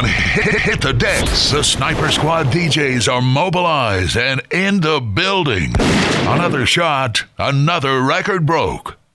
on Hit the Decks. The Sniper Squad DJs are mobilized and in the building. Another shot, another record broke.